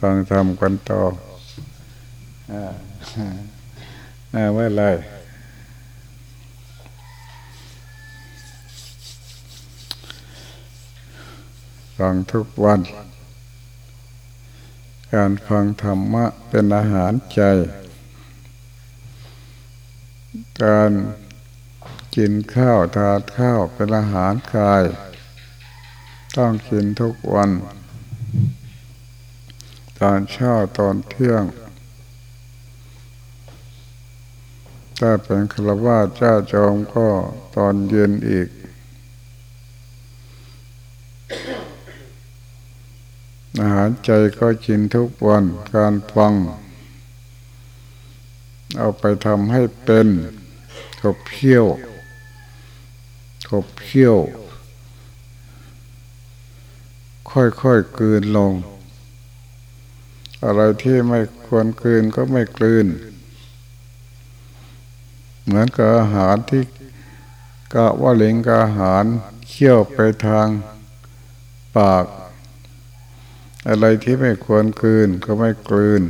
ฟังทำกันต่ออ่าไว้เลยฟังทุกวัน การฟังธรรมะเป็นอาหารใจ การกินข้าวทานข้าวเป็นอาหารกาย ต้องกินทุกวัน ตอนเช้าตอนเที่ยง ถ้าเป็นครวาเจ้าจอมก็ตอนเย็นอีก อาหารใจก็กินทุกวันการฟัง เอาไปทำให้เป็นขบเคี้ยวขบเคี้ยว ค่อยๆกลืนลง อะไรที่ไม่ควรกลืนก็ไม่กลืน เหมือนกับอาหารที่กะว่าเล็งกอาหารเคี่ยวไปทางปาก อะไรที่ไม่ควรกลืนก็ไม่กลืน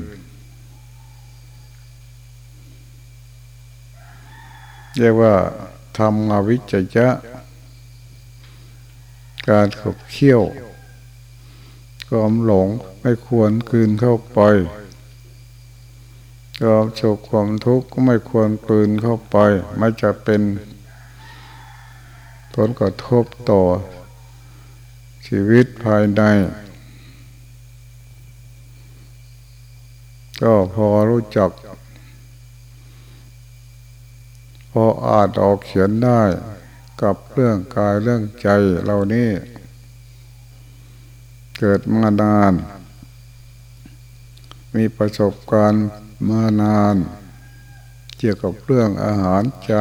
เรียกว่าทำงาวิจัยะการขบเคี่ยว ความหลงไม่ควรคืนเข้าไปความโศกความทุกข์ก็ไม่ควรกลืนเข้าไป ไม่จะเป็นผลกระทบต่อ ชีวิตภายใน ก็พอรู้จัก พออ่านออกเขียนได้ กับเรื่องกายเรื่องใจเรานี่ เกิดมานาน มีประสบการณ์มานาน เกี่ยวกับเรื่องอาหารใจ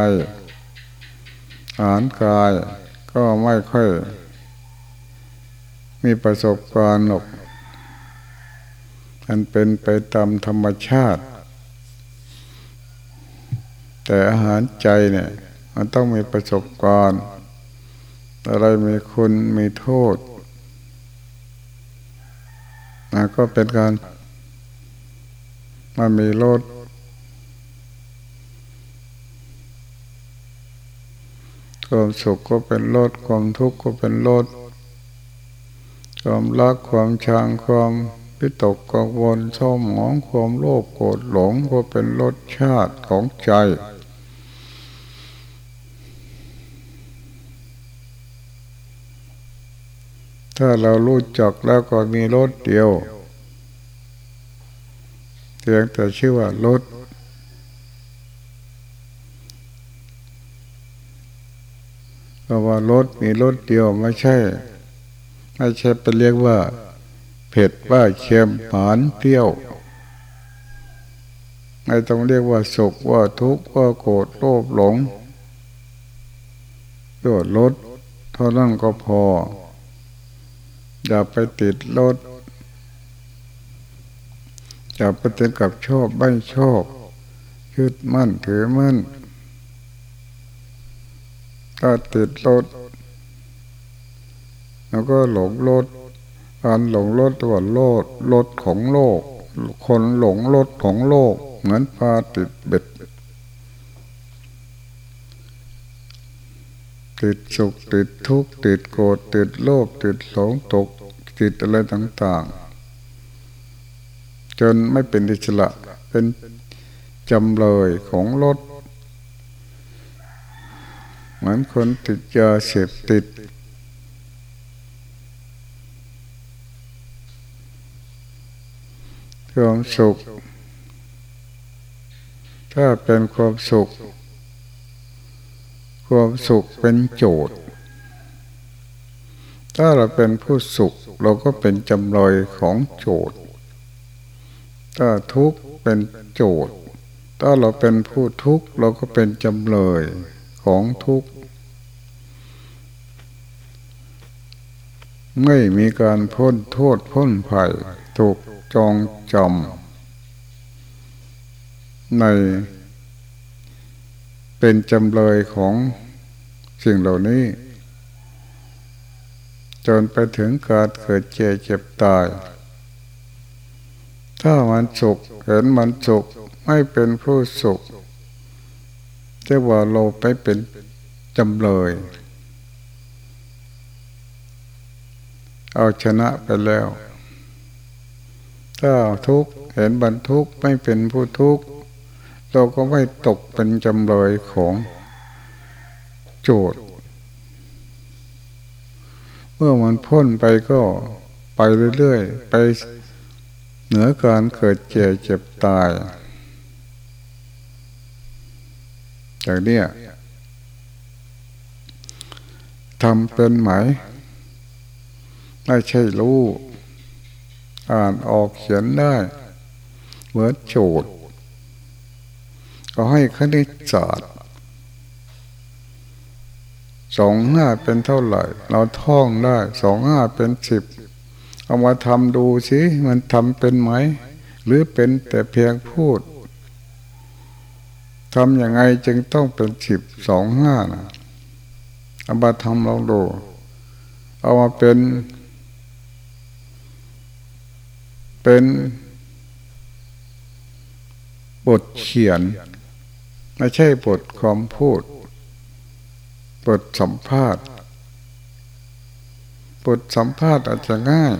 อาหารกายก็ไม่ค่อย มีประสบการณ์หรอกมันเป็นไปตามธรรมชาติ แต่อาหารใจเนี่ย มันต้องมีประสบการณ์อะไรมีคุณมีโทษ นะก็เป็นการมันมีรถความสุขก็เป็นรถความทุกข์ก็เป็นรถความรักความชังความพิตกกังวลเศร้าหมองความโลภโกรธหลงก็เป็นรสชาติของใจ ถ้าเรารู้จักแล้วก็มีรถเดียวเพียงแต่ชื่อว่ารถเพราะว่ารถมีรถเดียวไม่ใช่ไม่ใช่ไปเรียกว่าเผ็ดว่าเค็มหวานเปรี้ยวไม่ต้องเรียกว่าสุขว่าทุกข์ว่าโกรธโลภหลงตัวรถเท่านั้นก็พอ อย่าไปติดรถจะปฏิดกับชอบไม่ชอบยึดมั่นถือมั่นถ้าติดรถแล้วก็หลงรถการหลงรถตัวโลดรถของโลก คนหลงรถของโลก เหมือนปลาติดเบ็ด ติดสุขติดทุกข์ติดโกรธติดโลภติดหลงตกติดอะไรต่าง ๆ จนไม่เป็นอิสระเป็นจำเลยของรถเหมือนคนติดยาเสพติด ความสุข ถ้าเป็นความสุข ความสุขเป็นโจทย์ ถ้าเราเป็นผู้สุขเราก็เป็นจำเลยของโจทย์ ถ้าทุกข์เป็นโจทย์ ถ้าเราเป็นผู้ทุกข์เราก็เป็นจำเลยของทุกข์ ไม่มีการพ้นโทษพ้นภัยถูกจองจำใน เป็นจำเลยของสิ่งเหล่านี้ จนไปถึงการเกิดเจ็บเจ็บตาย ถ้ามันสุขเห็นมันสุขไม่เป็นผู้สุขจะว่าเราไปเป็นจำเลย เอาชนะไปแล้ว ถ้าทุกข์เห็นบรรทุกไม่เป็นผู้ทุกข์ เราก็ไม่ตกเป็นจำเลยของโจทย์ เมื่อมันพ้นไปก็ไปเรื่อยๆ ไปเหนือการเกิดเจ็บเจ็บตายอย่างนี้ยทำเป็นไหม ไม่ใช่รู้ อ่านออกเขียนได้ เหมือนโจทย์ ก็ให้คณิตศาสตร์สองห้าเป็นเท่าไหร่ เราท่องได้สองห้าเป็นสิบเอามาทำดูสิมันทำเป็นไหม หรือเป็นแต่เพียงพูดทำยังไงจึงต้องเป็นสิบสองห้านะเอามาทำลองดู เอามาเป็น เป็นบทเขียน ไม่ใช่บทความพูด บทสัมภาษณ์ บทสัมภาษณ์อาจจะง่าย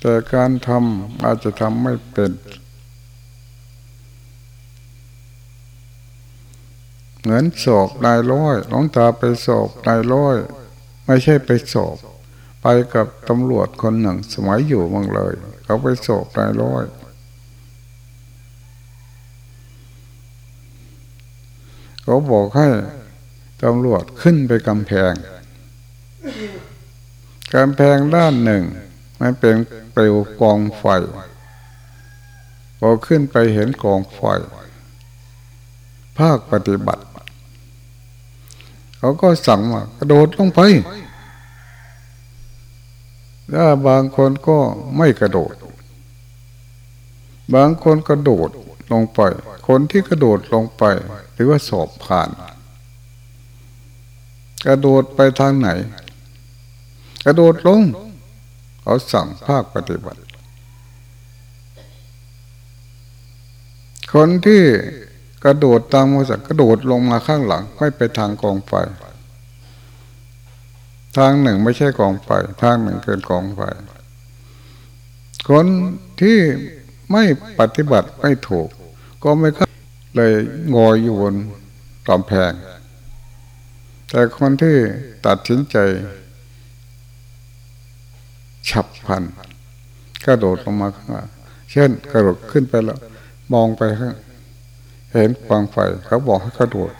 แต่การทำอาจจะทำไม่เป็น เหมือนสอบนายร้อยหลวงตาไปสอบนายร้อย ไม่ใช่ไปสอบ ไปกับตำรวจคนหนึ่งสมัยอยู่เมังเลย เขาไปสอบนายร้อย เขาบอกให้ตำรวจขึ้นไปกำแพงกำแพงด้านหนึ่ง มันเป็นเปลวกองไฟพอขึ้นไปเห็นกองไฟภาคปฏิบัติ เขาก็สั่งว่ากระโดดลงไปถ้าบางคนก็ไม่กระโดด บางคนกระโดด ลงไป คนที่กระโดดลงไป หรือว่าสอบผ่าน กระโดดไปทางไหน กระโดดลงเขาสั่งภาคปฏิบัติ คนที่กระโดดตามมสักกระโดดลงมาข้างหลังไม่ไปทางกองไฟทางหนึ่งไม่ใช่กองไฟทางหนึ่งเกินกองไฟคนที่ไม่ปฏิบัติไม่ถูก ก็ไม่ก็เลยงอยอยู่บนกำแพง แต่คนที่ตัดสินใจ ฉับพันกระโดดลงมาข้างล่างเช่นกระโดดขึ้นไปแล้ว มองไปข้างเห็นฟางไฟเขาบอกให้กระโดด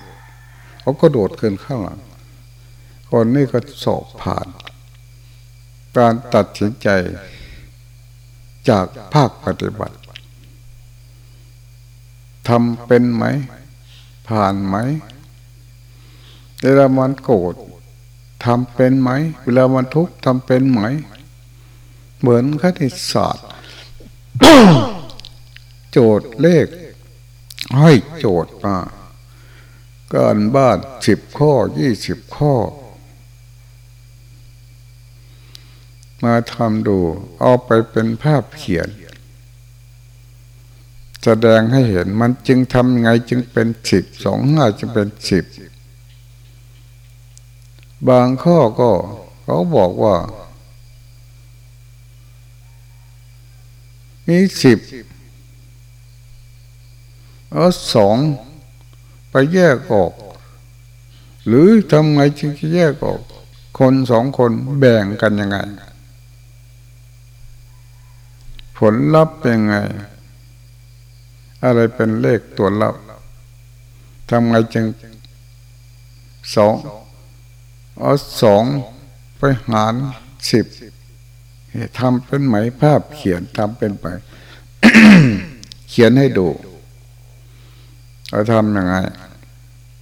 เขาก็โดดขึ้นข้างหลัง คนนี้ก็สอบผ่าน การตัดสินใจจากภาคปฏิบัติ ทำเป็นไหม ผ่านไหม เวลามันโกรธทำเป็นไหม เวลามันทุกข์ทำเป็นไหม เหมือนคณิตศาสตร์ โจทย์เลขให้โจทย์มาการบ้านสิบข้อยี่สิบข้อ มาทำดู เอาไปเป็นภาพเขียน แสดงให้เห็นมันจึงทำไงจึงเป็นสิบสองห้าจึงเป็นสิบบางข้อก็เขาบอกว่า มีสิบเอาสองไปแยกออก หรือทำไงจึงจะแยกออก คนสองคนแบ่งกันยังไง ผลลัพธ์เป็นไง อะไรเป็นเลขตัวลับทำไงจึงสองเอาสองไปหารสิบทำเป็นไหมภาพเขียนทำเป็นไป เขียนให้ดูเราทำยังไง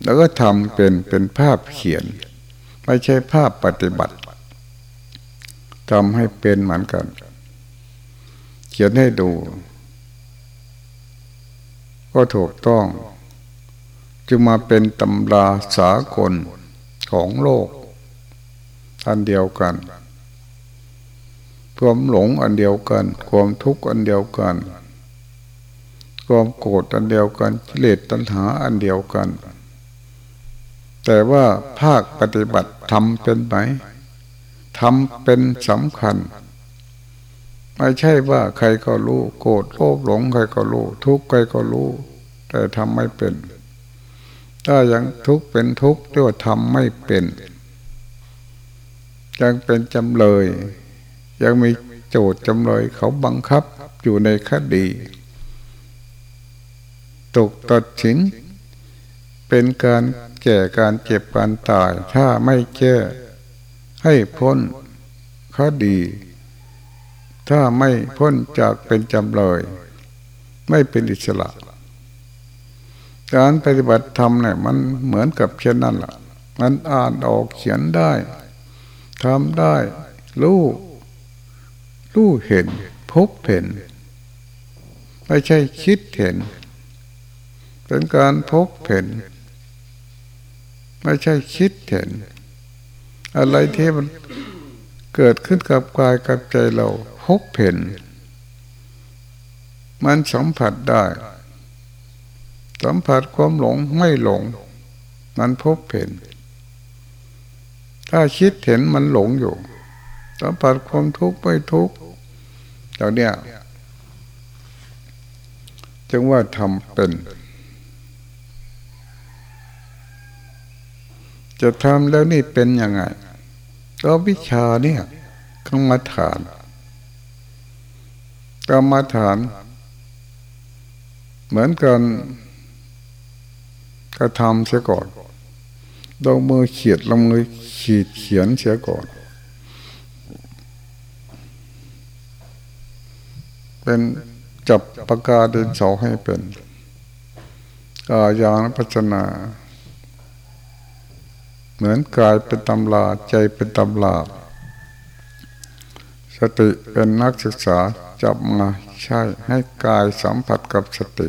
แล้วก็ทำเป็นเป็นภาพเขียน ไม่ใช่ภาพปฏิบัติทำให้เป็นเหมือนกัน เขียนให้ดู ก็ถูกต้อง จึงมาเป็นตำราสากลของโลกอันเดียวกันความหลงอันเดียวกัน ความทุกข์อันเดียวกัน ความโกรธอันเดียวกันกิเลสตัณหาอันเดียวกัน แต่ว่าภาคปฏิบัติทำเป็นไหมทำเป็นสำคัญ ไม่ใช่ว่าใครก็รู้โกรธโลภหลงใครก็รู้ทุกข์ใครก็รู้ แต่ทำไม่เป็น ถ้ายังทุกข์เป็นทุกข์เรียกว่าทำไม่เป็น ยังเป็นจำเลย ยังมีโจทย์จำเลยเขาบังคับอยู่ในคดีตกตัดสิน เป็นการแก่การเจ็บการตาย ถ้าไม่แก้ให้พ้นคดี ถ้าไม่พ้นจากเป็นจำเลย ไม่เป็นอิสระ การปฏิบัติธรรมเนี่ยมันเหมือนกับเช่นนั้นแหละมันอ่านออกเขียนได้ทำได้รู้รู้เห็น พบเห็น ไม่ใช่คิดเห็น เป็นการพบเห็น ไม่ใช่คิดเห็น อะไรที่มันเกิดขึ้นกับกายกับใจเรา พบเห็น มันสัมผัสได้ สัมผัสความหลงไม่หลง มันพบเห็น ถ้าคิดเห็นมันหลงอยู่ สัมผัสความทุกข์ไม่ทุกข์เดี๋ยวนี้จึงว่าทำเป็น จะทำแล้วนี่เป็นยังไงก็วิชาเนี่ยกรรมฐาน กรรมฐาน เหมือนกันกระทำเสียก่อนลงมือเขียดลงมือขีดเขียนเสียก่อน เป็นจับปากกาเดินเสาให้เป็นกายานพัฒนา เหมือนกายเป็นตำลาใจเป็นตำลาสติเป็นนักศึกษา จับมาใช้ให้กายสัมผัสกับสติ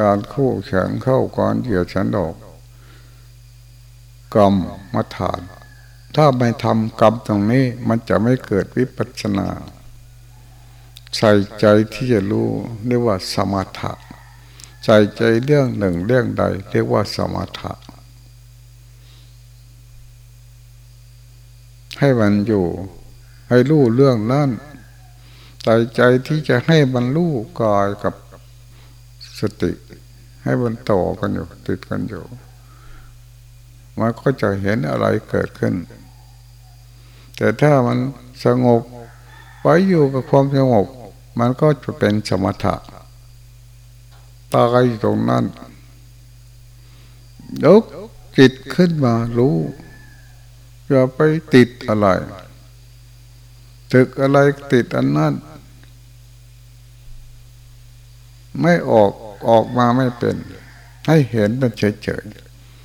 การคู่แขนเข้าก่อนเหยียดฉันดอกกรรมมาฐาน ถ้าไม่ทำกรรมตรงนี้มันจะไม่เกิดวิปัสนา ใส่ใจที่จะรู้เรียกว่าสมถะใส่ใจเรื่องหนึ่งเรื่องใด เรียกว่าสมถะให้มันอยู่ ให้รู้เรื่องนั้น ใจใจที่จะให้มันรู้กายกับสติ ให้มันต่อกันอยู่ติดกันอยู่มันก็จะเห็นอะไรเกิดขึ้น แต่ถ้ามันสงบไว้อยู่กับความสงบ มันก็จะเป็นสมถะตายตรงนั้นยกจิตขึ้นมารู้อย่าไปติดอะไร ตึกอะไรติดอันนั้น ไม่ออกออกมาไม่เป็น ให้เห็นเป็นเฉย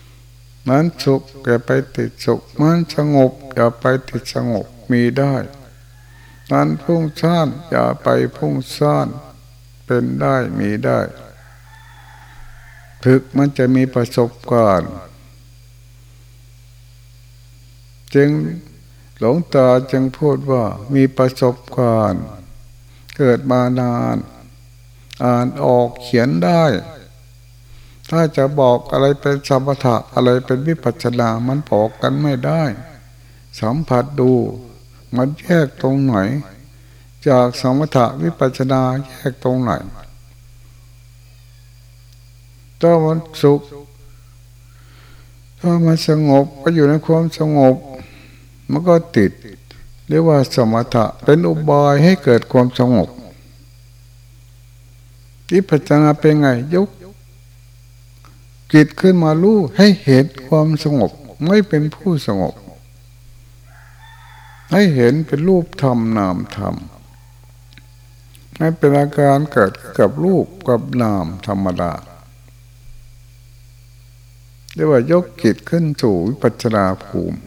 ๆมันสุขอย่าไปติดสุขมันสงบอย่าไปติดสงบมีได้มันพุ่งซ่านอย่าไปพุ่งซ่านเป็นได้มีได้ถึกมันจะมีประสบการณ์จึงหลวงตาจึงพูดว่ามีประสบการณ์ เกิดมานาน อ่านออกเขียนได้ ถ้าจะบอกอะไรเป็นสมถะอะไรเป็นวิปัสสนามันบอกกันไม่ได้ สัมผัสดู มันแยกตรงไหน จากสมถะวิปัสสนาแยกตรงไหนถ้ามันสุขถ้ามันสงบก็อยู่ในความสงบ มันก็ติด เรียกว่าสมถะเป็นอุบายให้เกิดความสงบ วิปัจนาเป็นไง ยกจิตขึ้นมาลู่ให้เห็นความสงบ ไม่เป็นผู้สงบ ให้เห็นเป็นรูปธรรมนามธรรมให้เป็นอาการเกิดกับรูปกับนามธรรมดาเรียกว่ายกจิตขึ้นสู่วิปัจนาภูมิ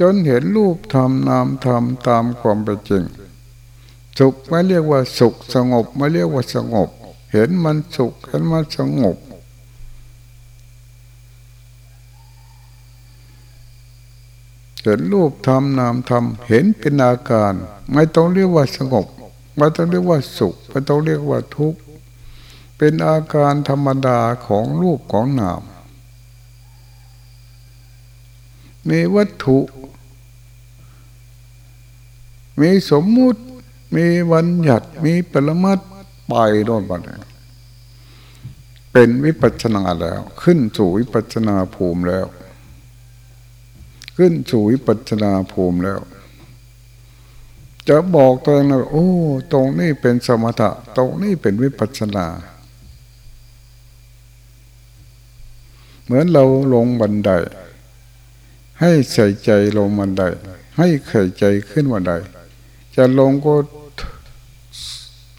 จนเห็นรูปธรรมนามธรรมตามความเป็นจริง สุขไม่เรียกว่าสุขสงบไม่เรียกว่าสงบ เห็นมันสุขเห็นมันสงบ เห็นรูปธรรมนามธรรมเห็นเป็นอาการ ไม่ต้องเรียกว่าสงบไม่ต้องเรียกว่าสุขไม่ต้องเรียกว่าทุกข์เป็นอาการธรรมดาของรูปของนามมีวัตถุ มีสมมุติ มีวัญญัติมีปรมัตไปโดนบันเป็นวิปัสนาแล้ว ขึ้นสู่วิปัสนาภูมิแล้ว ขึ้นสู่วิปัสนาภูมิแล้ว จะบอกตัวเองว่าโอ้ ตรงนี้เป็นสมถะ ตรงนี้เป็นวิปัสนา เหมือนเราลงบันได ให้ใส่ใจลงบันได ให้ใส่ใจขึ้นบันได จะลงก็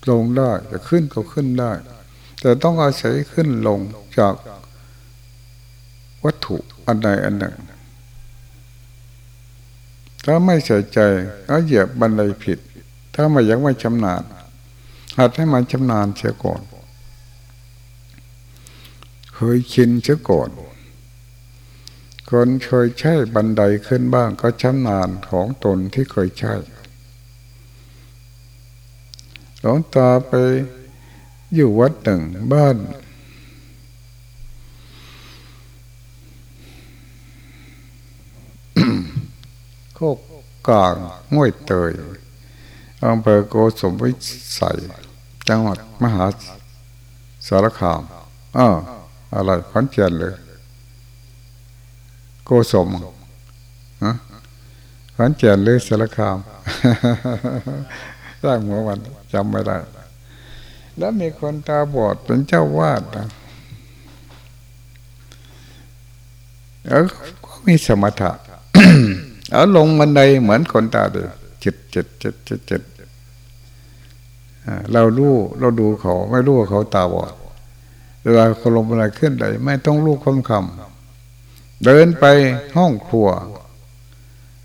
ลงได้จะขึ้นก็ขึ้นได้ แต่ต้องอาศัยขึ้นลงจากวัตถุอันใดอันหนึ่ง ถ้าไม่ใส่ใจก็เหยียบบันไดผิด ถ้าไม่ยังไม่ชำนาญหัดให้มันชำนาญเสียก่อน เคยชินเสียก่อน คนเคยใช้บันไดขึ้นบ้างก็ชำนาญของตนที่เคยใช้ หลวงตาไปอยู่วัดหนึ่งบ้านโคกกลางห้วยเตยอำเภอโกสมวิสัยจังหวัดมหาสารคามอ่าอะไรขอนเจียนเลย โกสมฮะขอนเจียนเลยสารคาม สร้างหัววันจำไม่ได้ แล้วมีคนตาบอดเป็นเจ้าวาดนะเออก็มีสมถะเอาลงบันไดเหมือนคนตาเดียจิตจิตจิตจิตจิตเรารู้เราดูเขาไม่รู้ว่าเขาตาบอดเวลาเขาลงบันไดขึ้นไดไม่ต้องรู้คำคำเดินไปห้องครัว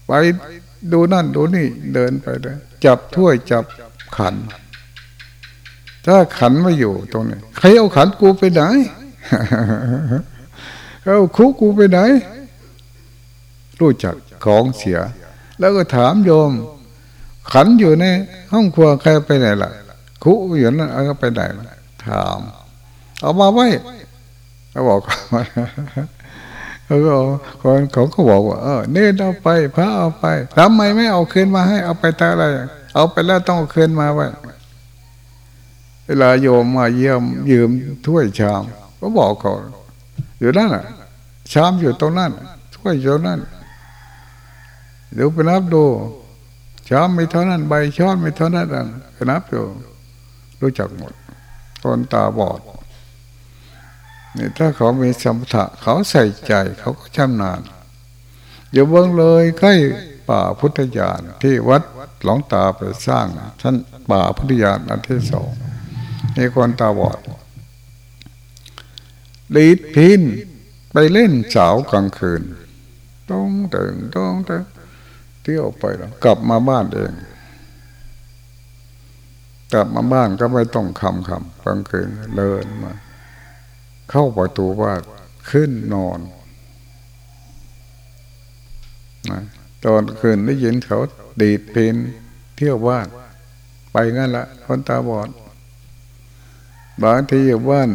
ไป ดูนั่นดูนี่เดินไปเลยจับถ้วยจับขัน ถ้าขันไม่อยู่ตรงนี้ใครเอาขันกูไปไหนเอาคุกกูไปไหน รู้จักของเสีย แล้วก็ถามโยม ขันอยู่ในห้องครัวใครไปไหนล่ะ คุกอยู่นั่นเอาไปไหนถาม เอามาไว้เขาบอก เขาก็คนเขาก็บอกว่า เออเน้นเอาไปพระเอาไปทำไมไม่เอาคืนมาให้เอาไปทำอะไร เอาไปแล้วต้องเอาคืนมาไว้เวลาโยมมาเยี่ยมยืมถ้วยชาม ก็บอกเขาอยู่นั่นอะ ชามอยู่ตรงนั้นถ้วยอยู่นั่นเดี๋ยวไปนับดูชามไม่เท่านั้น ใบช้อนไม่เท่านั้นนับอยู่รู้จักหมดคนตาบอด นี่ถ้าเขามีสมถะเขาใส่ใจเขาก็ชำนาญอย่าเบิ่งเลยใกล้ป่าพุทธญาณที่วัดหลวงตาไปสร้างท่านป่าพุทธญาณอันที่สองมีคนตาบอดลีดพินไปเล่นสาวกลางคืน ต้องตื่นต้องตื่นเที่ยวไปแล้วกลับมาบ้านเอง กลับมาบ้านก็ไม่ต้องคำคำกลางคืนเลินมา เข้าประตูว่าขึ้นนอนนะตอนคืนได้ยินเขาดีดเพนเที่ยวบ้าน ไปงั้นละคนตาบอดบางทีอยู่บ้าน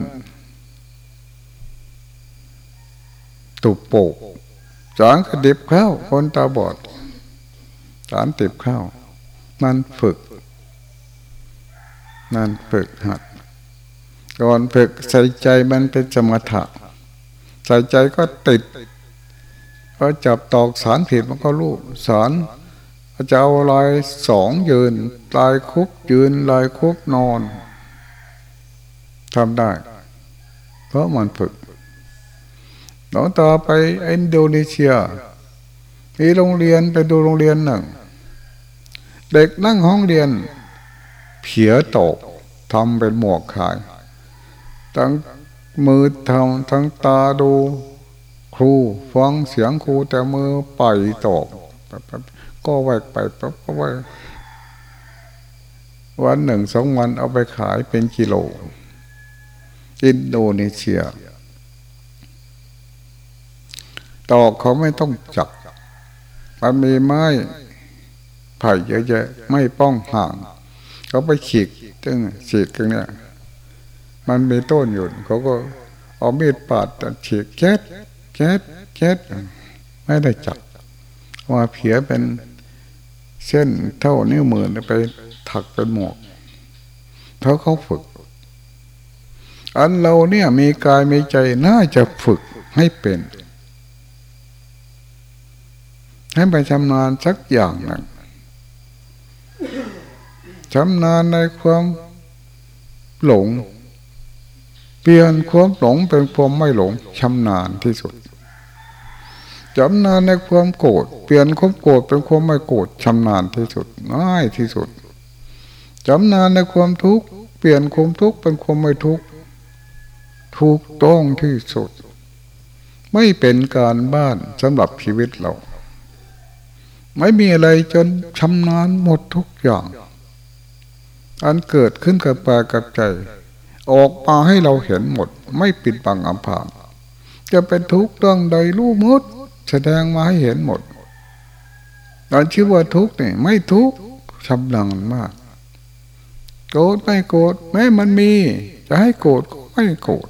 ตุกโปกสารกระดิบข้าวคนตาบอดสารติบข้าวนั่นฝึก นั่นฝึกหัด ก่อนฝึกใส่ใจมันเป็นสมถะ ใส่ใจก็ติดพอจับตอกสารผิดมันก็รู้สารจะเอาลายสองยืน ลายคุกยืนลายคุกนอนทำได้ เพราะมันฝึกหลวงตาไปอินโดนีเซียมีโรงเรียนไปดูโรงเรียนหนึ่ง เด็กนั่งห้องเรียน เผียตกทำเป็นหมวกขาย ทั้งมือทำทั้งตาดู ครูฟังเสียงครูแต่มือไปตอกก็ไว้ไปปั๊บก็ไว้วันหนึ่งสองวันเอาไปขายเป็นกิโล อินโดนีเซีย ตอกเขาไม่ต้องจับมันมีไม้ไผ่เยอะแยะไม่ป้องห่าง เขาไปฉีกตึงฉีกตรงเนี้ย มันมีต้นอยู่เขาก็เอามีดปาดฉีกแก๊สแก๊สแก๊สไม่ได้จับว่าเผียเป็นเส้นเท่านิ้วมือไปถักเป็นหมวกเขาเขาฝึก อันเราเนี่ยมีกายมีใจน่าจะฝึกให้เป็น ให้ไปชำนาญสักอย่างหนึ่งชำนาญในความหลง เปลี่ยนความหลงเป็นความไม่หลงชำนาญที่สุดชำนาญในความโกรธเปลี่ยนความโกรธเป็นความไม่โกรธชำนาญที่สุดง่ายที่สุดชำนาญในความทุกข์เปลี่ยนความทุกข์เป็นความไม่ทุกข์ถูกต้องที่สุด ไม่เป็นการบ้านสำหรับชีวิตเรา ไม่มีอะไรจนชำนาญหมดทุกอย่าง อันเกิดขึ้นกับปากับใจ ออกมาให้เราเห็นหมด ไม่ปิดบังอำพรางจะเป็นทุกข์เรื่องใดรู้มด แสดงมาให้เห็นหมดตอนชื่อว่าทุกข์นี่ไม่ทุกข์ชำนาญมาก โกรธไม่โกรธแม้มันมี จะให้โกรธก็ไม่โกรธ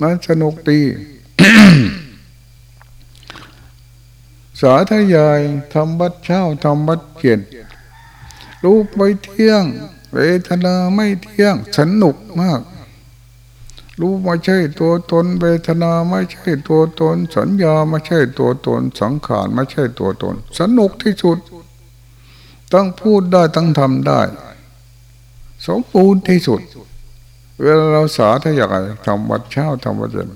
มันสนุกดีสาธยายทำบัดเช้าทำบัดเย็นรูปไม่เที่ยง เวทนาไม่เที่ยงสนุกมาก รู้ไม่ใช่ตัวตน เวทนาไม่ใช่ตัวตน สัญญาไม่ใช่ตัวตน สังขารไม่ใช่ตัวตน สนุกที่สุดต้องพูดได้ต้องทำได้ สมบูรณ์ที่สุด เวลาเราสาธยายทำวัดเช้าทำวัดเย็น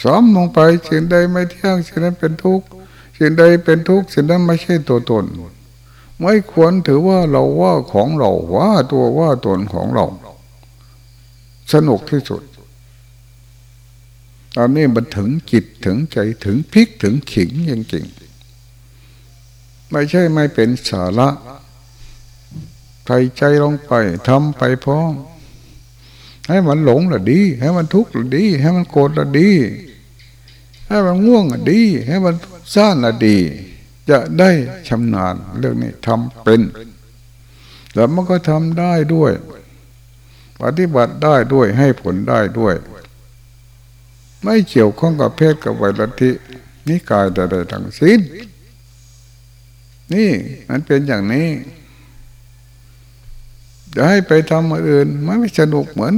ซ้อมลงไปสิ่งใดไม่เที่ยงสิ่งนั้นเป็นทุกข์สิ่งใดเป็นทุกข์สิ่งนั้นไม่ใช่ตัวตน ไม่ควรถือว่าเราว่าของเราว่าตัวว่าตนของเรา สนุกที่สุดตอนนี้มันถึงจิตถึงใจถึงพลิกถึงขิงจริงๆไม่ใช่ไม่เป็นสาระใส่ใจลงไปทำไปพร้อมให้มันหลงละดี ให้มันทุกข์ละดี ให้มันโกรธละดี ให้มันง่วงละดี ให้มันซ่านละดี จะได้ชำนาญเรื่องนี้ทำเป็น แล้วมันก็ทำได้ด้วย ปฏิบัติได้ด้วยให้ผลได้ด้วย ไม่เกี่ยวข้องกับเพศกับวัยรัตินิกายใดๆทั้งสิ้น นี่มันเป็นอย่างนี้จะให้ไปทำอื่นมันไม่สนุกเหมือน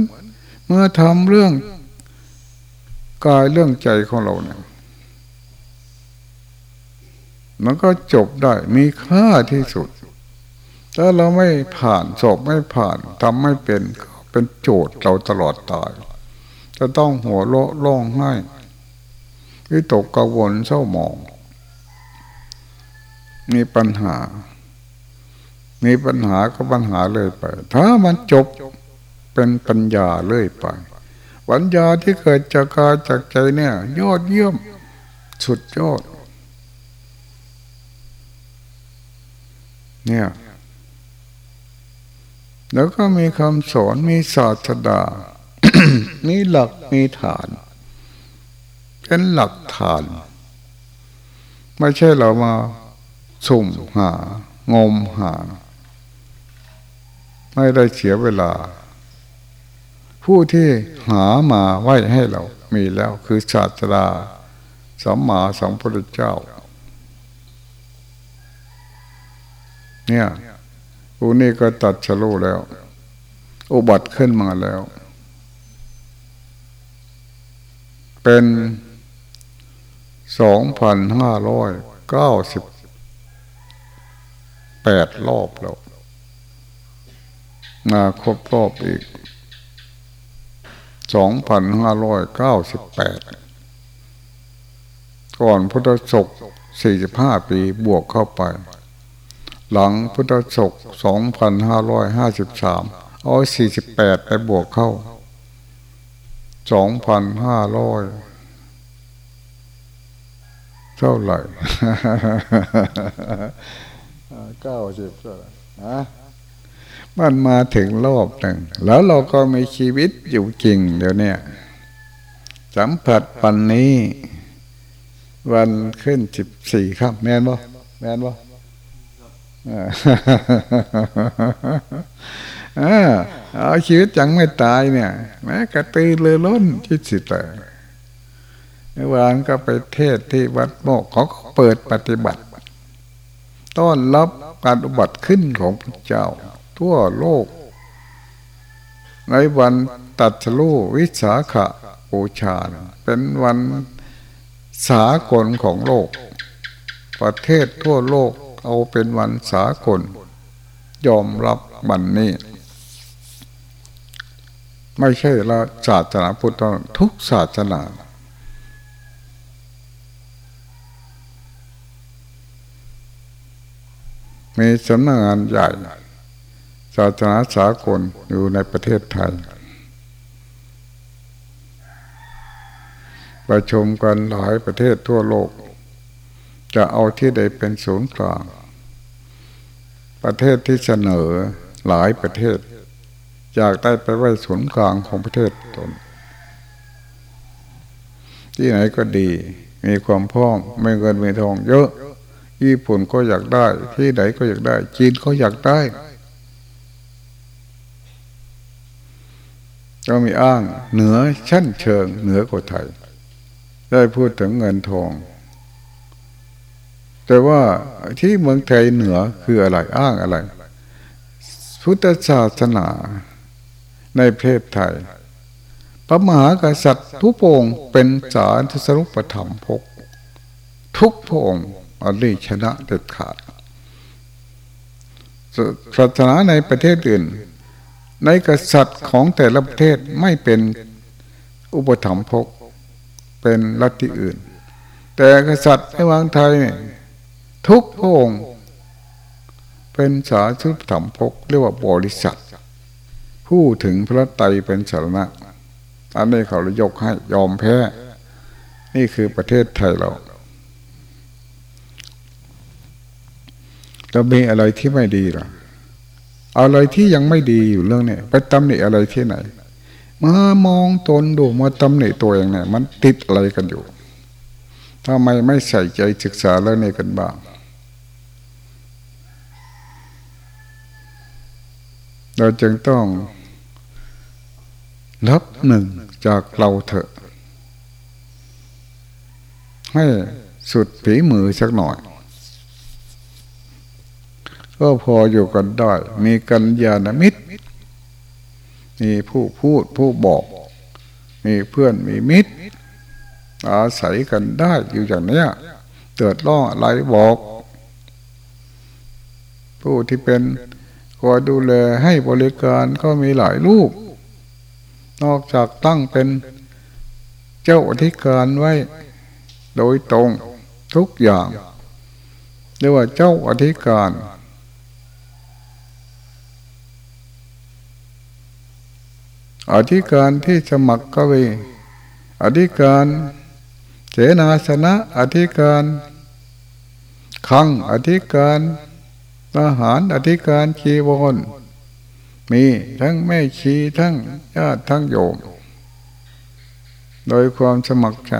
เมื่อทำเรื่องกายเรื่องใจของเราเนี่ย มันก็จบได้มีค่าที่สุด ถ้าเราไม่ผ่านสอบไม่ผ่านทำไม่เป็นเป็นโจทย์เราตลอดตายจะต้องหัวโลร้องไห้วิตกกังวลเศร้าหมอง มีปัญหา มีปัญหาก็ปัญหาเลยไป ถ้ามันจบเป็นปัญญาเลยไป ปัญญาที่เกิดจากกายจากใจเนี่ย ยอดเยี่ยม สุดยอด เนี่ย แล้วก็มีคำสอนมีศาสดา มีหลักมีฐาน เป็นหลักฐาน ไม่ใช่เรามาสุ่มหา งมหา ไม่ได้เสียเวลา ผู้ที่หามาไว้ให้เรา มีแล้วคือศาสดาสัมมาสัมพุทธเจ้า เนี่ยผู้นี้ก็ตัดชะลูแล้ว อุบัติขึ้นมาแล้ว เป็นสองพันห้าร้อยเก้าสิบแปดรอบแล้ว มาครบรอบอีกสองพันห้าร้อยเก้าสิบแปดก่อนพุทธศกสี่สิบห้าปีบวกเข้าไป หลังพุทธศกสองพันห้าร้อยห้าสิบสามเอาสี่สิบแปดไปบวกเข้าสองพันห้าร้อยเท่าไหร่เก้าสิบเท่าไหร่นะมันมาถึงรอบหนึ่งแล้วเราก็มีชีวิตอยู่จริงเดี๋ยวนี้สัมผัสปันนี้ วันขึ้นสิบสี่ครับ แม่นบ่แม่นบ่ เอาชีวิตยังไม่ตายเนี่ย แม้กระตือรือร้นที่สิแต่เมื่อวานก็ไปเทศที่วัดโมกเขาเปิดปฏิบัติ ต้อนรับการอุบัติขึ้นของพระเจ้า ทั่วโลก ในวันตัดสู้วิสาขบูชา เป็นวันสากลของโลก ประเทศทั่วโลก เอาเป็นวันสากล ยอมรับบันนี้ ไม่ใช่ละศาสนาพุทธทุกศาสนามีสำนักงานใหญ่ศาสนาสากลอยู่ในประเทศไทย ประชุมกันหลายประเทศทั่วโลก จะเอาที่ใดเป็นศูนย์กลาง ประเทศที่เสนอหลายประเทศ อยากได้ไปไว้ศูนย์กลางของประเทศตน ที่ไหนก็ดี มีความพร้อมไม่เงินไม่ทองเยอะ ญี่ปุ่นก็อยากได้ ที่ไหนก็อยากได้ จีนก็อยากได้ก็มีอ้างเหนือชั้นเชิงเหนือกว่าไทย ได้พูดถึงเงินทอง แต่ว่าที่เมืองไทยเหนือคืออะไรอ้างอะไร พุทธศาสนาในประเทศไทย พระมหากษัตริย์ทุกพงเป็นสารทศรุปธรรมพก ทุกพงอันนี้ชนะเด็ดขาดศาสนาในประเทศอื่น ในกษัตริย์ของแต่ละประเทศไม่เป็นอุปถัมภกเป็นลัทธิอื่น แต่กษัตริย์ในวังไทยเนี่ย ทุกพระองค์เป็นสาธุธรรมพกเรียกว่าบริษัทผู้ถึงพระไตรเป็นสารณะ อันนี้เขาเลยยกให้ยอมแพ้ นี่คือประเทศไทยเราจะมีอะไรที่ไม่ดีล่ะอะไรที่ยังไม่ดีอยู่เรื่องนี้ไปตำหนิอะไรที่ไหน มามองตนดูมาตำหนิตัวเองเนี่ยมันติดอะไรกันอยู่ทำไมไม่ใส่ใจศึกษาเรื่องนี้กันบ้าง เราจึงต้องรับหนึ่งจากเราเถอะ ให้สุดผีมือสักหน่อย ก็พออยู่กันได้ มีกัญญาณมิตร มีผู้พูดผู้บอก มีเพื่อนมีมิตร อาศัยกันได้อยู่อย่างนี้เกิดร้องอะไรบอก ผู้ที่เป็น คอยดูแลให้บริการก็มีหลายรูป นอกจากตั้งเป็นเจ้าอธิการไว้ โดยตรงทุกอย่างเรียกว่าเจ้าอธิการ อธิการที่สมัครก็มีอธิการเสนาสนะอธิการขังอธิการ ทหารอธิการชีวรมีทั้งแม่ชีทั้งญาติทั้งโยม โดยความสมัครใจ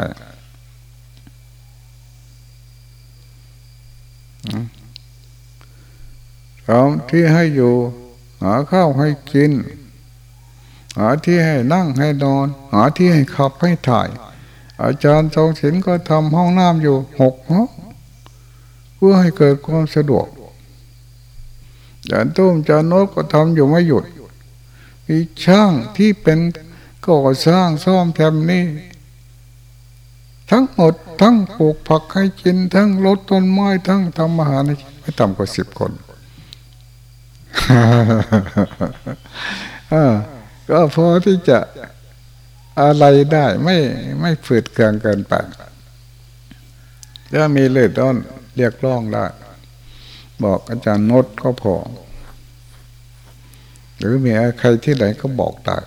เขาที่ให้อยู่ หาข้าวให้กิน หาที่ให้นั่งให้นอน หาที่ให้ขับให้ถ่าย อาจารย์ทรงศิลก็ทำห้องน้ำอยู่หกห้องเพื่อให้เกิดความสะดวก จารตุ้มจารย์โนกก็ทำอยู่ไม่หยุด มีช่างที่เป็นก่อสร้างซ่อมแซมนี่ทั้งหมดทั้งปลูกผักให้กิน ทั้งลดต้นไม้ทั้งทำอาหารไม่ต่ำกว่าสิบคนก็พอที่จะอะไรได้ไม่ไม่ฝืดเคืองเกินไปถ้ามีเลือดร้อนเรียกร้องได้ บอกอาจารย์นดก็พอ หรือมีใครที่ไหนก็บอกได้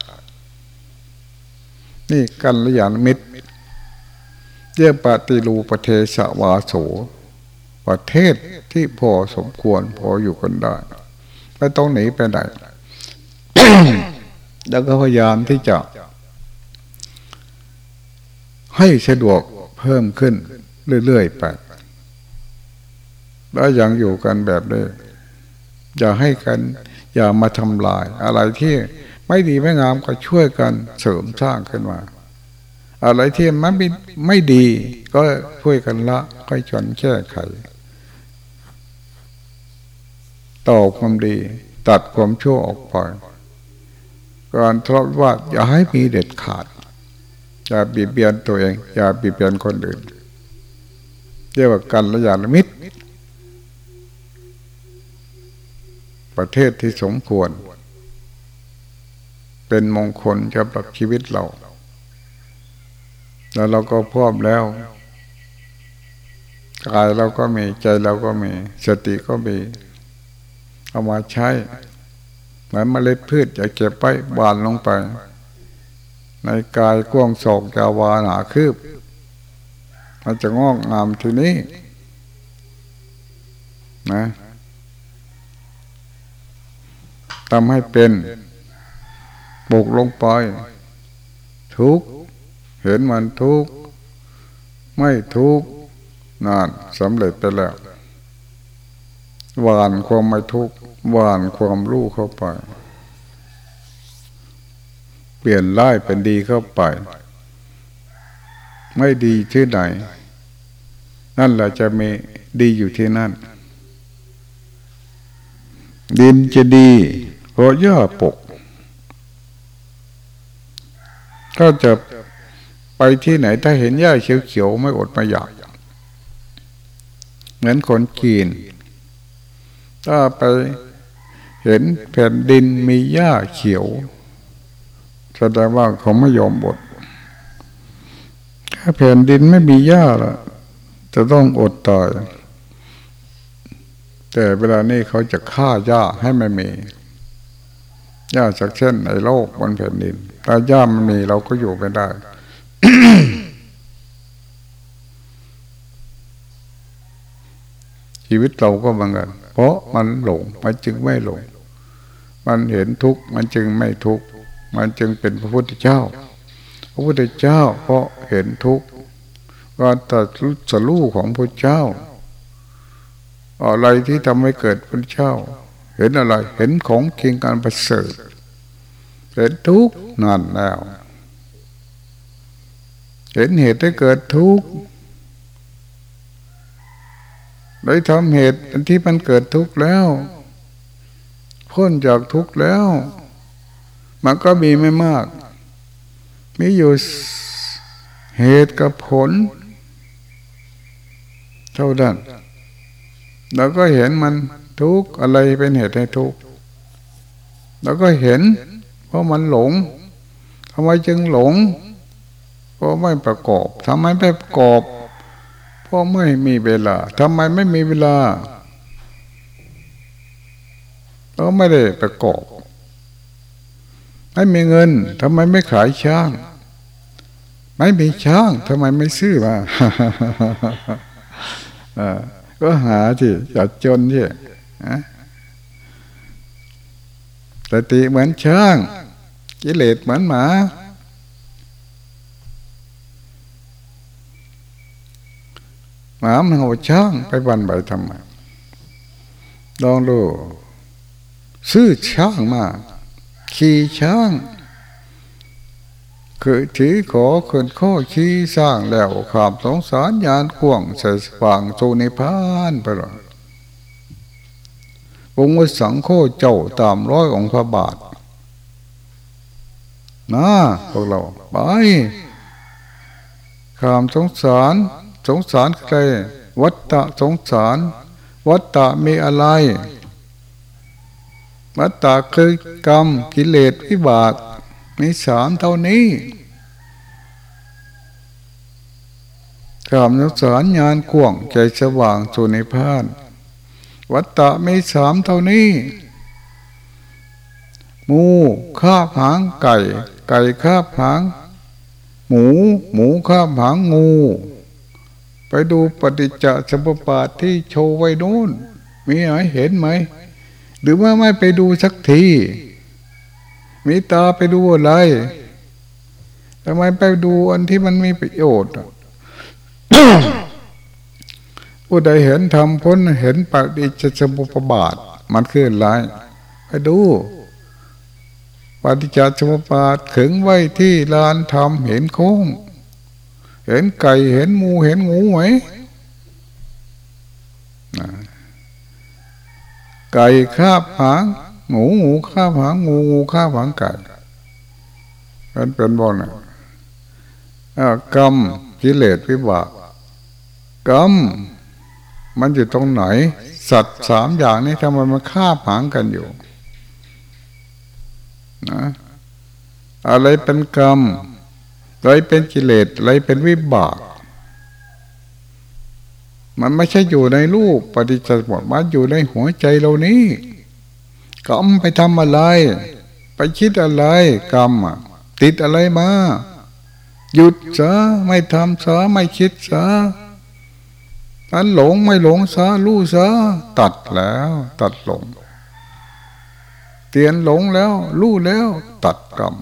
นี่กันลยานมิตรเยี่ยปฏิรูประเทศวาโส ประเทศที่พอสมควรพออยู่กันได้ไม่ต้องหนีไปไหนแล้วก็พยายามที่จะ ให้สะดวกเพิ่มขึ้นเรื่อยๆไป แล้วยังอยู่กันแบบนี้อย่าให้กัน อย่ามาทำลาย อะไรที่ไม่ดีไม่งามก็ช่วยกันเสริมสร้างขึ้นมา อะไรที่มันไม่ไม่ดี ก็ช่วยกันละค่อยจนแก้ไขต่อความดี ตัดความชั่วออกไปการทะเลาะว่าอย่าให้มีเด็ดขาด อย่าบีบเบียนตัวเอง อย่าบีบเบียนคนอื่นเรียกว่ากันและยามิตร ประเทศที่สมควร เป็นมงคลสำหรับชีวิตเรา แล้วเราก็พร้อมแล้วกายเราก็มีใจเราก็มี สติก็มี เอามาใช้เหมือนเมล็ดพืชจะเก็บไปบานลงไป ในกายกว้างศอกยาวาหนาคืบมันจะงอกงามที่นี้นะ ทำให้เป็นบุกลงไป ทุกเห็นมันทุกไม่ทุกนานสำเร็จไปแล้วหวานความไม่ทุกหวานความรู้เข้าไป เปลี่ยนร้ายเป็นดีเข้าไป ไม่ดีที่ไหน นั่นแหละจะมีดีอยู่ที่นั่น ดินจะดี พราะหญ้าปกก็จะไปที่ไหนถ้าเห็นหญ้าเขียวๆไม่อดไม่อยากเหมือนคนกีน ถ้าไปเห็นแผ่นดินมีหญ้าเขียวแสดงว่าเขาไม่ยอมบดถ้าแผ่นดินไม่มีหญ้าละจะต้องอดตายแต่เวลานี้เขาจะฆ่าหญ้าให้ไม่มี หญ้าสักเช่นในโลกบนแผ่นดินถ้าหญ้ามันมีเราก็อยู่ไม่ได้ชีวิตเราก็เหมือนกัน เพราะมันหลง มันจึงไม่หลง มันเห็นทุกข์ มันจึงไม่ทุกข์ มันจึงเป็นพระพุทธเจ้า พระพุทธเจ้าเพราะเห็นทุกข์การตัดสรู้ของพระเจ้า อะไรที่ทำให้เกิดพระเจ้า เห็นอะไร เห็นของเคียงการประเสริฐเห็นทุกนั่นแล้ว เห็นเหตุให้เกิดทุกข์ได้ทำเหตุที่มันเกิดทุกข์แล้ว พ้นจากทุกข์แล้ว มันก็มีไม่มาก มีอยู่เหตุกับผล เท่านั้นเราก็เห็นมัน ทุกข์อะไรเป็นเหตุให้ทุกข์แล้วก็เห็น เพราะมันหลงทำไมจึงหลงเพราะไม่ประกอบทำไมไม่ประกอบเพราะไม่มีเวลาทำไมไม่มีเวลาเพราะไม่ได้ประกอบไม่มีเงินทำไมไม่ขายช้าง ไม่มีช้างทำไมไม่ซื้อมาก็หาที่จัดจนที่ สติเหมือนช้าง กิเลสเหมือนหมาหมามันเอาช้างไปวันใบทำไมลองดู ซื้อช้างมา ขี่ช้าง คือถือขอคืนข้อชี้สร้างแล้วขามสงสารยานข่วงใส่ฝังโซนิพานไปหรอ องค์สังโฆเจ้าตามร้อยองค์พระบาทนะพวกเราไปขามสงสาร สงสารใคร วัตตะสงสาร วัตตะมีอะไร วัตตะคือกรรมกิเลสวิบากมีสามเท่านี้ขามสงสารงานกว่งใจสว่างสุนิพาน วัตตะมีสามเท่านี้หมูข้าผางไก่ ไก่ข้าผาง หมู หมูข้าผางงู ไปดูปฏิจจสมุปบาทที่โชว์ไว้นู้นมีไหมเห็นไหม หรือว่าไม่ไปดูสักที มีตาไปดูอะไรทำไมไปดูอันที่มันมีประโยชน์ ผู้ใดเห็นธรรมพ้นเห็นปฏิจจสมุปบาท มันคืออะไรไปดูปฏิจจสมุปบาทขึงไว้ที่ลานธรรมเห็นโค้ง เห็นไก่เห็นมูเห็นงูไหมไก่คาบหางงูงูคาบหางงูงูคาบหางไก่เป็นเป็นบ่อนกรรมกิเลสวิบากกรรม มันอยู่ตรงไหน สัตว์สามอย่างนี้ทำไมมันฆ่าผางกันอยู่นะอะไรเป็นกรรมอะไรเป็นกิเลสอะไรเป็นวิบาก มันไม่ใช่อยู่ในรูปปฏิจจสมุปบาทอยู่ในหัวใจเรานี้กรรมไปทำอะไร ไปคิดอะไร กรรมติดอะไรมา หยุดซะไม่ทำซะไม่คิดซะ อันหลงไม่หลงซะรู้ซะตัดแล้ว ตัดหลง เตียนหลงแล้ว รู้แล้ว ตัดกรรม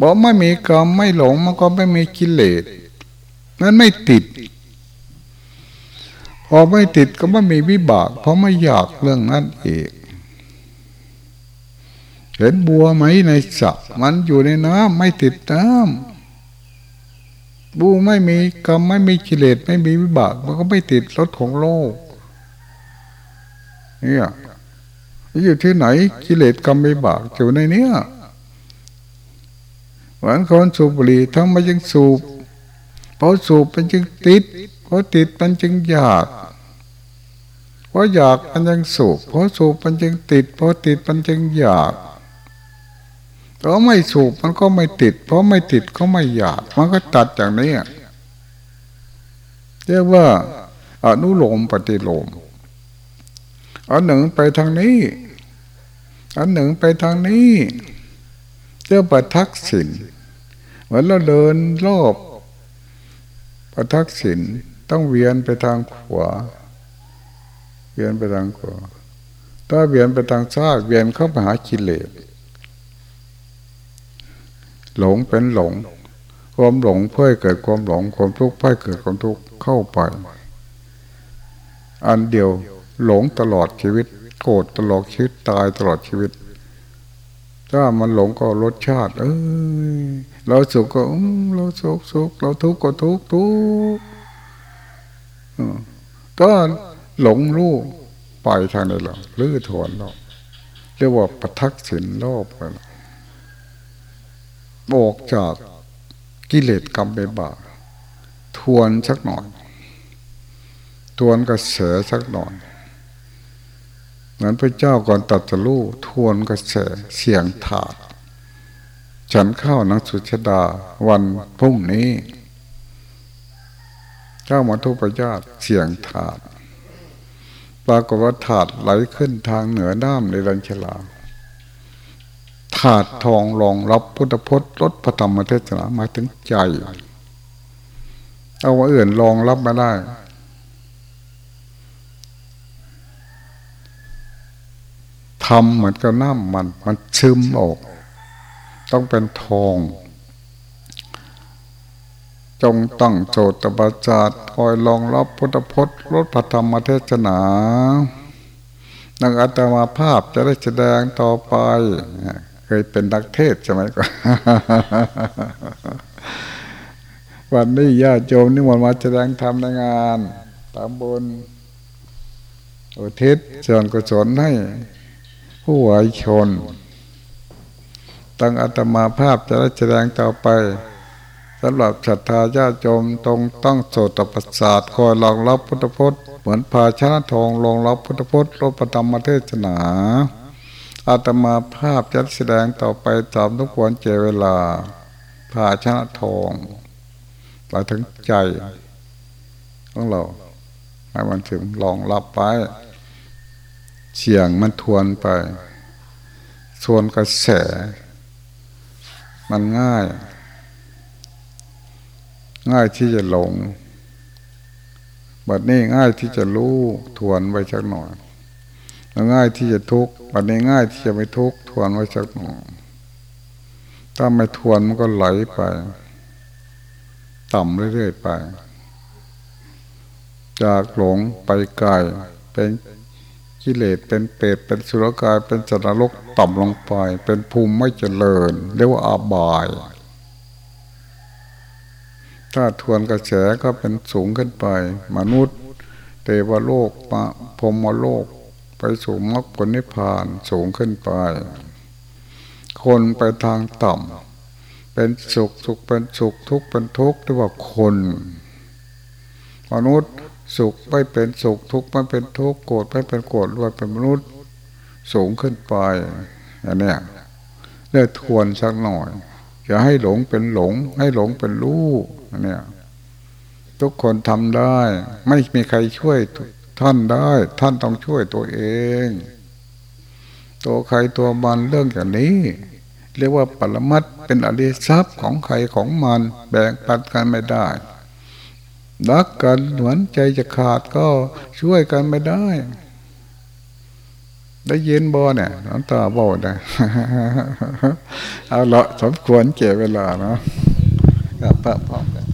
บอกไม่มีกรรมไม่หลงมันก็ไม่มีกิเลสนั้นไม่ติด พอไม่ติดก็ไม่มีวิบาก เพราะไม่อยากเรื่องนั้นเองเห็นบัวไหมในสระมันอยู่ในน้ำไม่ติดน้ำ บูไม่มีกรรมไม่มีกิเลสไม่มีวิบาก มันก็ไม่ติดรถของโลกเนี่ยอยู่ที่ไหนกิเลสกรรมวิบากอยู่ในเนี้ยเหมือนคนสูบบุหรี่ทำไมจึงสูบเพราะสูบมันจึงติดเพราะติดมันจึงอยากเพราะอยากมันจึงสูบเพราะสูบมันจึงติดเพราะติดมันจึงอยาก เพราะไม่สูบมันก็ไม่ติด เพราะไม่ติดก็ไม่อยาก มันก็ตัดอย่างนี้เรียกว่าอนุโลมปฏิโลมอันหนึ่งไปทางนี้ อันหนึ่งไปทางนี้เรียกประทักษิณเหมือนเราเดินรอบประทักษิณต้องเวียนไปทางขวา เวียนไปทางขวา ถ้าเวียนไปทางซ้ายเวียนเข้าไปหากิเลส หลงเป็นหลง ความหลงเพื่อเกิดความหลงความทุกข์เพื่อเกิดความทุกข์เข้าไป อันเดียวหลงตลอดชีวิต โกรธตลอดชีวิตตายตลอดชีวิต ถ้ามันหลงก็รสชาติ เอ้ยเราสุขก็เราสุขสุขเราทุกข์ก็ทุกข์ทุกข์ก็หลงรู้ไปทางไหนเราลื้อถอนเราเรียกว่าประทักษิณรอบไป ออกจากกิเลสกรรมไปบาทวนสักหน่อย ทวนกระแสสักหน่อยเหมือนพระเจ้าก่อนตัดจะรู้ทวนกระแสเสียงถาดฉันเข้านังสุชดาวันพรุ่งนี้ เจ้ามาทุปญาติเสียงถาดปรากฏว่าถาดไหลขึ้นทางเหนือด้ามในรัญชลา ถาดทองรองรับพุทธพจน์ลดพระธรรมเทศนามาถึงใจ เอาว่าอื่นรองรับไม่ได้ทำเหมือนกับน้ำมัน มันซึมออก ต้องเป็นทอง จงตั้งโจตบาจาร์คอยรองรับพุทธพจน์ลดพระธรรมเทศนานักอัตมาภาพจะได้แสดงต่อไป เคยเป็นนักเทศใช่ไหมก่อนวันนี้ญาติโยมนิมนต์มาแสดงธรรมในงานตามบนอุทิศส่วนกุศลให้ผู้วายชน ตั้งอัตมาภาพจะได้แสดงต่อไปสำหรับศรัทธาญาติโยมตรงต้องโสตประสาทคอยรองรับพุทธพจน์ เหมือนภาชนะทองรองรับพุทธพจน์รบประธรรมเทศนา อาตมาภาพจะแสดงต่อไปตามทุกวันเจเวลาภาชนะทองไปถึงใจของเราให้มันถึงลองรับไปเสียงมันทวนไปทวนกระแส มันง่าย ง่ายที่จะหลงบัดนี้ง่ายที่จะรู้ทวนไว้สักหน่อย ง่ายที่จะทุกข์วันนี้ง่ายที่จะไม่ทุกข์ทวนไว้สักหน่อยถ้าไม่ทวนมันก็ไหลไป ต่ำเรื่อยๆไป จากหลงไปไกลเป็นกิเลสเป็นเปรตเป็นสุรกายเป็นจันรกต่ำลงไป เป็นภูมิไม่เจริญเรียกว่าอาบาย ถ้าทวนกระแสก็เป็นสูงขึ้นไป มนุษย์ เทวโลกปะพรมโลก ไปสู่มรรคผลนิพพานสูงขึ้นไป คนไปทางต่ำเป็นสุขสุขเป็นสุขทุกข์เป็นทุกข์เรียกว่าคนมนุษย์สุขไม่เป็นสุขทุกข์ไม่เป็นทุกข์โกรธไม่เป็นโกรธรวยเป็นมนุษย์สูงขึ้นไปอันนี้เลือทวนสักหน่อยอย่าให้หลงเป็นหลง ให้หลงเป็นรู้อันนี้ทุกคนทำได้ ไม่มีใครช่วย ท่านได้ ท่านต้องช่วยตัวเอง ตัวใครตัวมันเรื่องอย่างนี้ เรียกว่าปรมัตเป็นอริยทรัพย์ของใครของมันแบ่งปันกันไม่ได้รักกันหมือนใจจะขาดก็ช่วยกันไม่ได้ ได้ยินบ่เนี่ยน้ำตาบ่ได้เอาละสมควรเก็บเวลาเนาะกับพระพร้อมกัน